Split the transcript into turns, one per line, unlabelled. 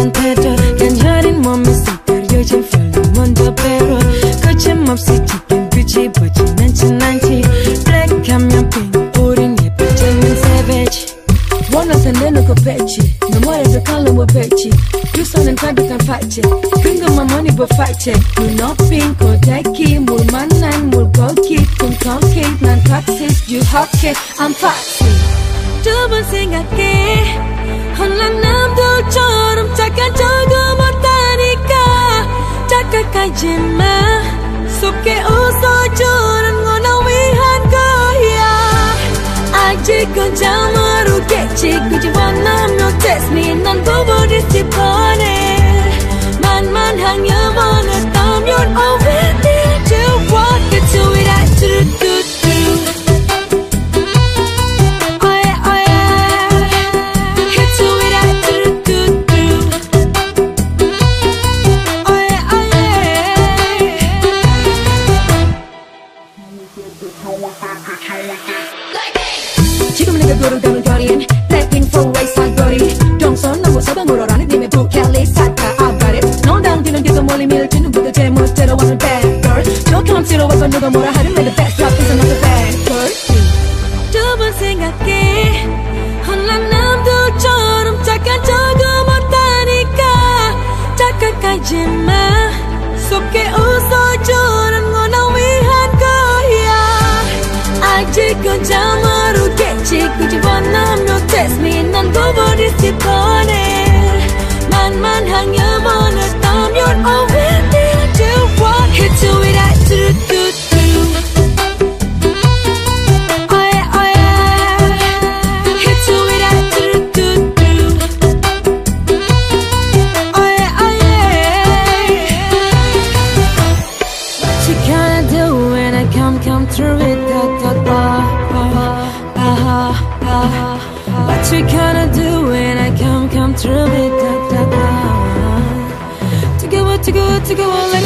산타죠 간절한 몸에 싹다려진 플레몬더 배로 거침없이 짙은 빛이 보진 않진 않지 블랙하면 핑 우린 예쁘지만 savage 원어선 내 놓고 배치 너 머리에서 칼로 못 배치 유선은 가득한 파채 근금만 머니 버 파채 눈높인 고데기 물 만난 물고기 꿈꿔기 난 toxic you hot kid I'm toxic 두번 생각해 헐랑 남들 tajima Suke uso juran ngona wihan goya. Aji gonjamaru no test minan bobo di 지금 내가 걸어가는 거리엔 Blackpink for wayside 거리 동선 넘어 서방으로라는 님의 부켈리 사카 I got it 넌 당기는 계속 멀리 밀치는 부터 제 멋대로 왔는 bad girl 저 감지로 와서 누가 뭐라 하든 내가 best rap is another bad girl 두 번 생각해 혼란 남들처럼 착한 적은 못하니까 착각하지 마 속에 웃어 아직은 잘 모르겠지 굳이 원하면 test me 난 부부리지 뻔해 만만한 영혼을 따면 already do what you do it I do do do Oh yeah, oh yeah. You do it, I do do do. Oh yeah, oh yeah. What you gonna What you gonna do when I come, come through me? da, da, da To go, to go, to go, like